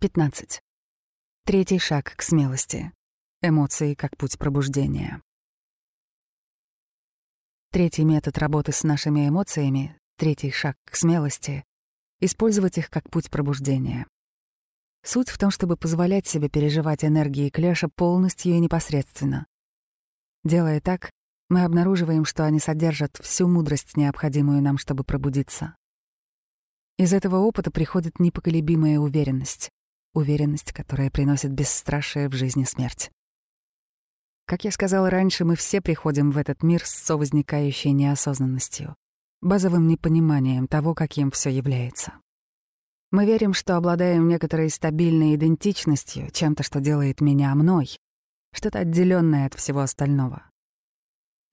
15. Третий шаг к смелости. Эмоции как путь пробуждения. Третий метод работы с нашими эмоциями, третий шаг к смелости — использовать их как путь пробуждения. Суть в том, чтобы позволять себе переживать энергии клеша полностью и непосредственно. Делая так, мы обнаруживаем, что они содержат всю мудрость, необходимую нам, чтобы пробудиться. Из этого опыта приходит непоколебимая уверенность уверенность, которая приносит бесстрашие в жизни смерть. Как я сказала раньше, мы все приходим в этот мир с совозникающей неосознанностью, базовым непониманием того, каким все является. Мы верим, что обладаем некоторой стабильной идентичностью, чем-то, что делает меня мной, что-то отделенное от всего остального.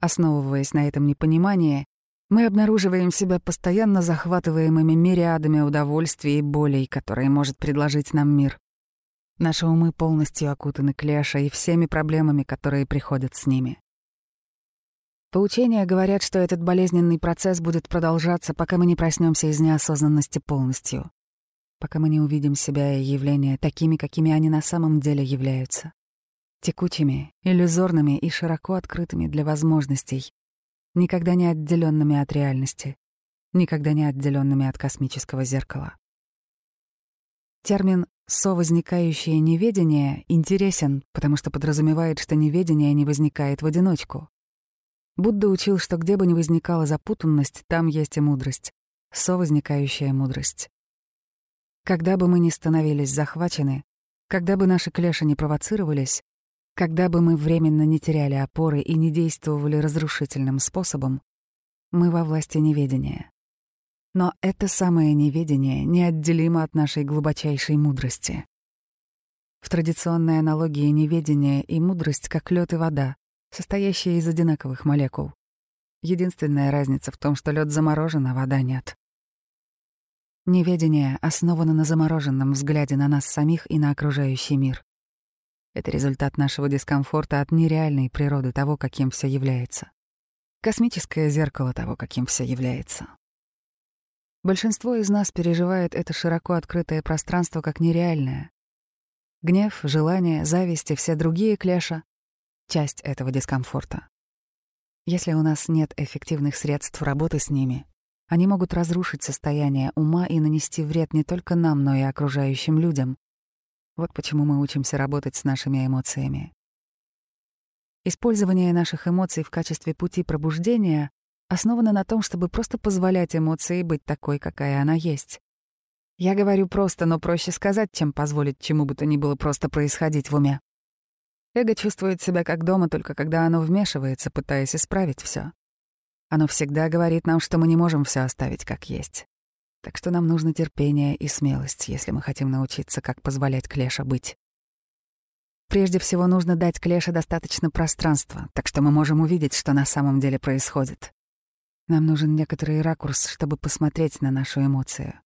Основываясь на этом непонимании, мы обнаруживаем себя постоянно захватываемыми мириадами удовольствий и болей, которые может предложить нам мир. Наши умы полностью окутаны клеша и всеми проблемами, которые приходят с ними. Поучения говорят, что этот болезненный процесс будет продолжаться, пока мы не проснемся из неосознанности полностью, пока мы не увидим себя и явления такими, какими они на самом деле являются, текучими, иллюзорными и широко открытыми для возможностей, никогда не отделенными от реальности, никогда не отделенными от космического зеркала. Термин «совозникающее неведение» интересен, потому что подразумевает, что неведение не возникает в одиночку. Будда учил, что где бы ни возникала запутанность, там есть и мудрость, совозникающая мудрость. Когда бы мы ни становились захвачены, когда бы наши клеши не провоцировались, когда бы мы временно не теряли опоры и не действовали разрушительным способом, мы во власти неведения. Но это самое неведение неотделимо от нашей глубочайшей мудрости. В традиционной аналогии неведение и мудрость как лед и вода, состоящие из одинаковых молекул. Единственная разница в том, что лед заморожен, а вода нет. Неведение основано на замороженном взгляде на нас самих и на окружающий мир. Это результат нашего дискомфорта от нереальной природы того, каким все является. Космическое зеркало того, каким все является. Большинство из нас переживает это широко открытое пространство как нереальное. Гнев, желание, зависть и все другие кляша — часть этого дискомфорта. Если у нас нет эффективных средств работы с ними, они могут разрушить состояние ума и нанести вред не только нам, но и окружающим людям, вот почему мы учимся работать с нашими эмоциями. Использование наших эмоций в качестве пути пробуждения основано на том, чтобы просто позволять эмоции быть такой, какая она есть. Я говорю просто, но проще сказать, чем позволить чему бы то ни было просто происходить в уме. Эго чувствует себя как дома только когда оно вмешивается, пытаясь исправить все. Оно всегда говорит нам, что мы не можем все оставить как есть. Так что нам нужно терпение и смелость, если мы хотим научиться, как позволять Клеша быть. Прежде всего нужно дать Клеше достаточно пространства, так что мы можем увидеть, что на самом деле происходит. Нам нужен некоторый ракурс, чтобы посмотреть на нашу эмоцию.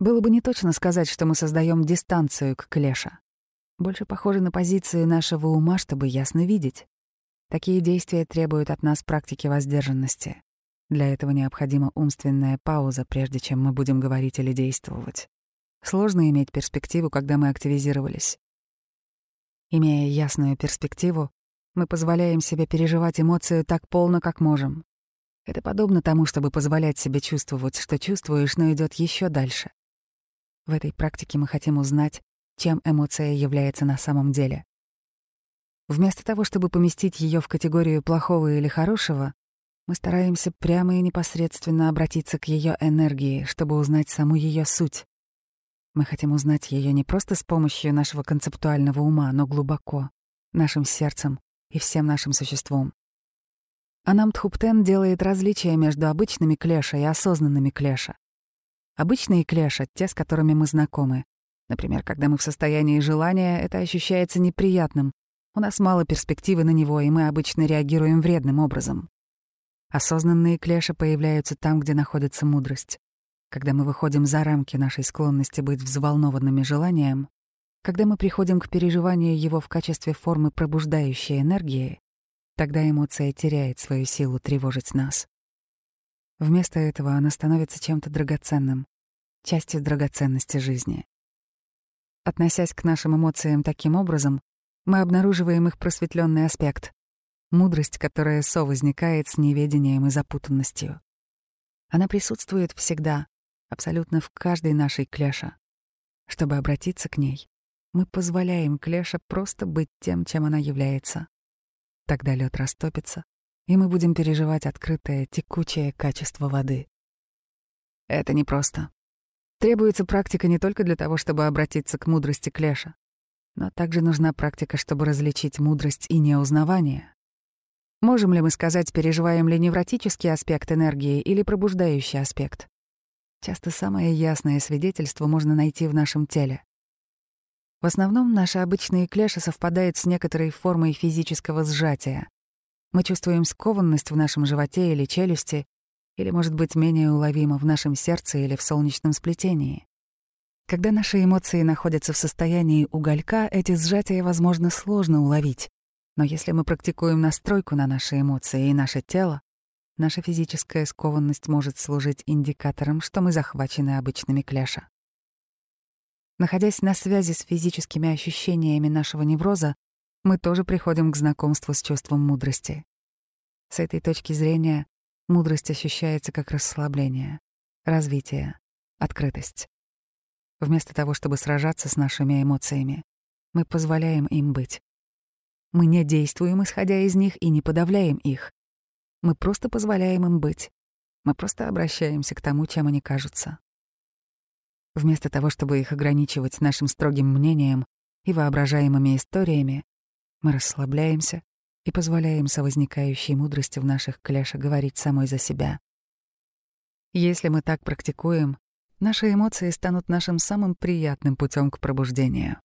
Было бы не точно сказать, что мы создаем дистанцию к Клеша. Больше похоже на позицию нашего ума, чтобы ясно видеть. Такие действия требуют от нас практики воздержанности. Для этого необходима умственная пауза, прежде чем мы будем говорить или действовать. Сложно иметь перспективу, когда мы активизировались. Имея ясную перспективу, мы позволяем себе переживать эмоцию так полно, как можем. Это подобно тому, чтобы позволять себе чувствовать, что чувствуешь, но идет еще дальше. В этой практике мы хотим узнать, чем эмоция является на самом деле. Вместо того, чтобы поместить ее в категорию плохого или хорошего, мы стараемся прямо и непосредственно обратиться к ее энергии, чтобы узнать саму ее суть. Мы хотим узнать ее не просто с помощью нашего концептуального ума, но глубоко, нашим сердцем и всем нашим существом. Анам Тхуптен делает различия между обычными клеша и осознанными клеша. Обычные клеша — те, с которыми мы знакомы. Например, когда мы в состоянии желания, это ощущается неприятным. У нас мало перспективы на него, и мы обычно реагируем вредным образом. Осознанные клеши появляются там, где находится мудрость. Когда мы выходим за рамки нашей склонности быть взволнованными желанием, когда мы приходим к переживанию его в качестве формы пробуждающей энергии, тогда эмоция теряет свою силу тревожить нас. Вместо этого она становится чем-то драгоценным, частью драгоценности жизни. Относясь к нашим эмоциям таким образом, мы обнаруживаем их просветленный аспект — мудрость, которая совозникает с неведением и запутанностью. Она присутствует всегда, абсолютно в каждой нашей клеше. Чтобы обратиться к ней, мы позволяем клеше просто быть тем, чем она является. Тогда лед растопится, и мы будем переживать открытое, текучее качество воды. Это непросто. Требуется практика не только для того, чтобы обратиться к мудрости Клеша, но также нужна практика, чтобы различить мудрость и неузнавание. Можем ли мы сказать, переживаем ли невротический аспект энергии или пробуждающий аспект? Часто самое ясное свидетельство можно найти в нашем теле. В основном наши обычные клеши совпадают с некоторой формой физического сжатия. Мы чувствуем скованность в нашем животе или челюсти, или, может быть, менее уловимо в нашем сердце или в солнечном сплетении. Когда наши эмоции находятся в состоянии уголька, эти сжатия, возможно, сложно уловить. Но если мы практикуем настройку на наши эмоции и наше тело, наша физическая скованность может служить индикатором, что мы захвачены обычными кляша. Находясь на связи с физическими ощущениями нашего невроза, мы тоже приходим к знакомству с чувством мудрости. С этой точки зрения мудрость ощущается как расслабление, развитие, открытость. Вместо того, чтобы сражаться с нашими эмоциями, мы позволяем им быть. Мы не действуем, исходя из них, и не подавляем их. Мы просто позволяем им быть. Мы просто обращаемся к тому, чем они кажутся. Вместо того, чтобы их ограничивать нашим строгим мнением и воображаемыми историями, мы расслабляемся и позволяем совозникающей мудрости в наших кляшах говорить самой за себя. Если мы так практикуем, наши эмоции станут нашим самым приятным путем к пробуждению.